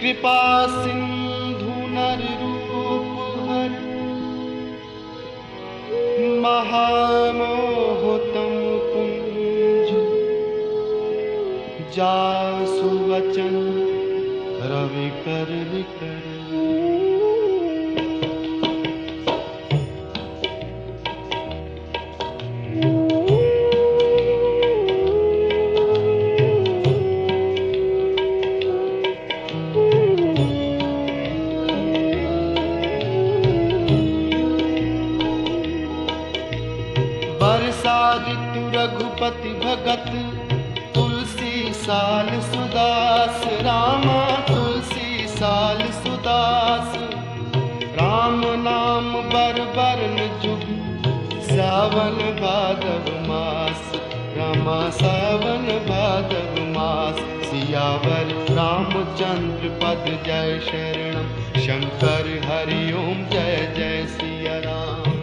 कृपा सिंधु नर रूप हर। महामोहतम कुंज। जासु वचन रवि कर विकर रघुपति भगत, तुलसी साल सुदास, रामा तुलसी साल सुदास। राम नाम बर बरन जुग सावन भादव मास। रामा सावन भादव मास, सियावर रामचंद्र पद जय शरणम। शंकर हरिओम जय जय सिया राम।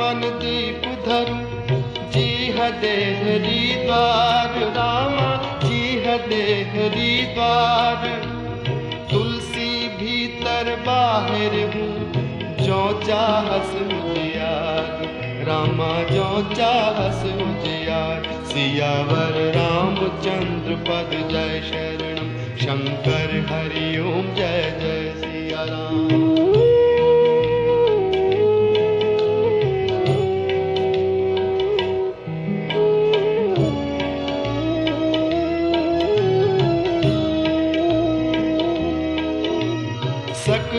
दीप धरु। जी देहरी द्वार। रामा, जी देहरी द्वार। तुलसी भीतर बाहर हूँ। जो चाहस उजियार रामा, जो चाहस उजियार सियावर रामचंद्र पद जय शरणम। शंकर हरिओम जय जय सिया राम।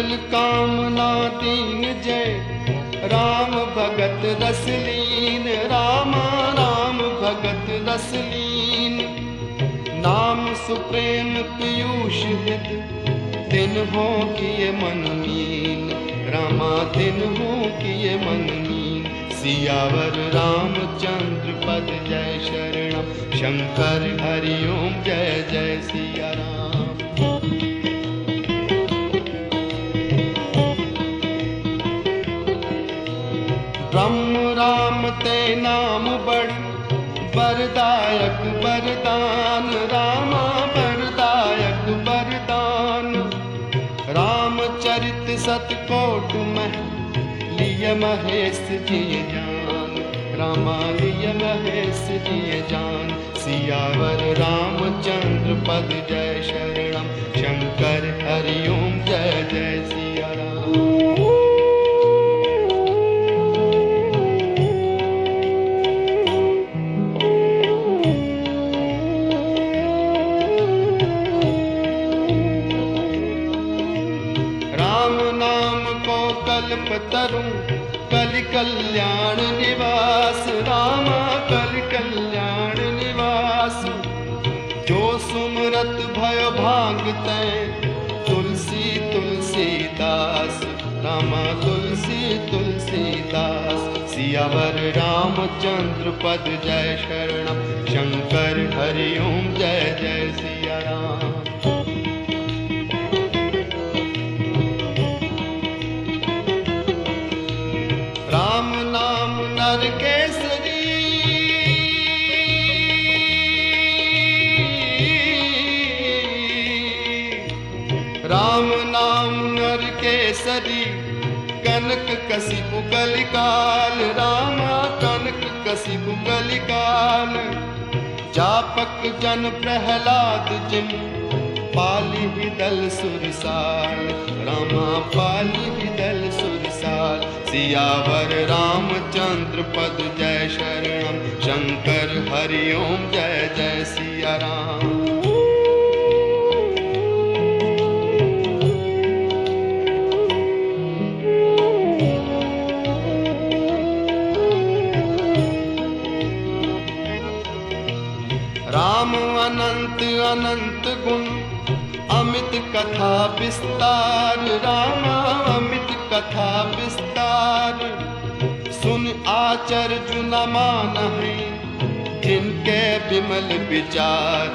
सकल कामना दीन जय। राम भगत रसलीन, रामा राम भगत रसलीन। नाम सुप्रेम पीयूष हित दिन हो किए मन मीन रामा दिन हो किए मन मीन सियावर रामचंद्र पद जय शरण शंकर हरिओम जय जय सिया राम। सतकोट में लिए महेश जिए जान। रामा लिए महेश जिए जान। सियावर रामचंद्र पद जय शरणम। शंकर हरिओम कल्याण निवास, रामा कल कल्याण निवास। जो सुमरत भय भागते, तुलसी, तुलसीदास। रामा, तुलसी, तुलसीदास। सियावर रामचंद्र पद जय शरण शंकर हरिओम जय जय सिया। कनक कसी कलिकाल रामा कनक कसी कलिकाल जापक जन प्रहलाद जिन पाली ही दल सुरसाल रामा पाली ही दल सुरसाल सियावर रामचंद्र पद गुण अमित कथा विस्तार, रामा, अमित कथा विस्तार। सुन आचर जुना मान है, जिनके विमल विचार।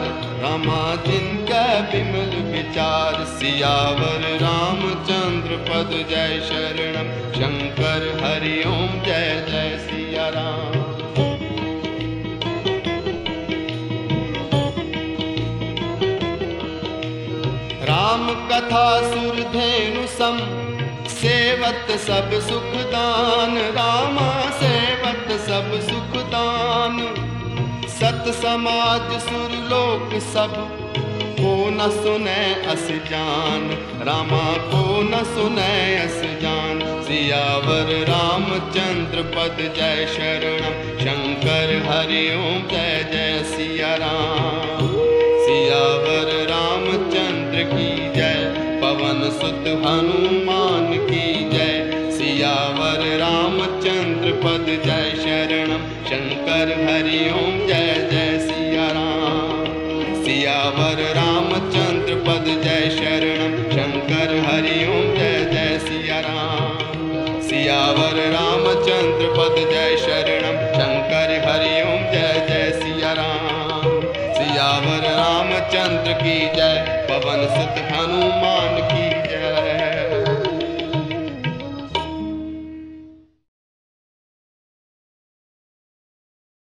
रामा, जिनके विमल विचार, सियावर, रामचंद्र, पद जय शरणम। शंकर हरिओम जय जय सिया राम। कथा सुर धेनु सम। सेवत सब सुख दान। रामा सेवत सब सुख दान। सत समाज सुर लोक सब, को न सुने अस जान। रामा, को न सुने अस जान। सियावर रामचंद्र पद जय शरण शंकर हरिओम जय जय सिया राम। हनुमान की जय। सियावर रामचंद्र पद जय शरणम। शंकर हरिओम जय जय सिया राम सियावर रामचंद्र पद जय शरणम। शंकर हरिओम जय जय सिया राम सियावर रामचंद्र पद जय शरणम। शंकर हरिओम जय जय सिया राम सियावर रामचंद्र की जय। पवन सुत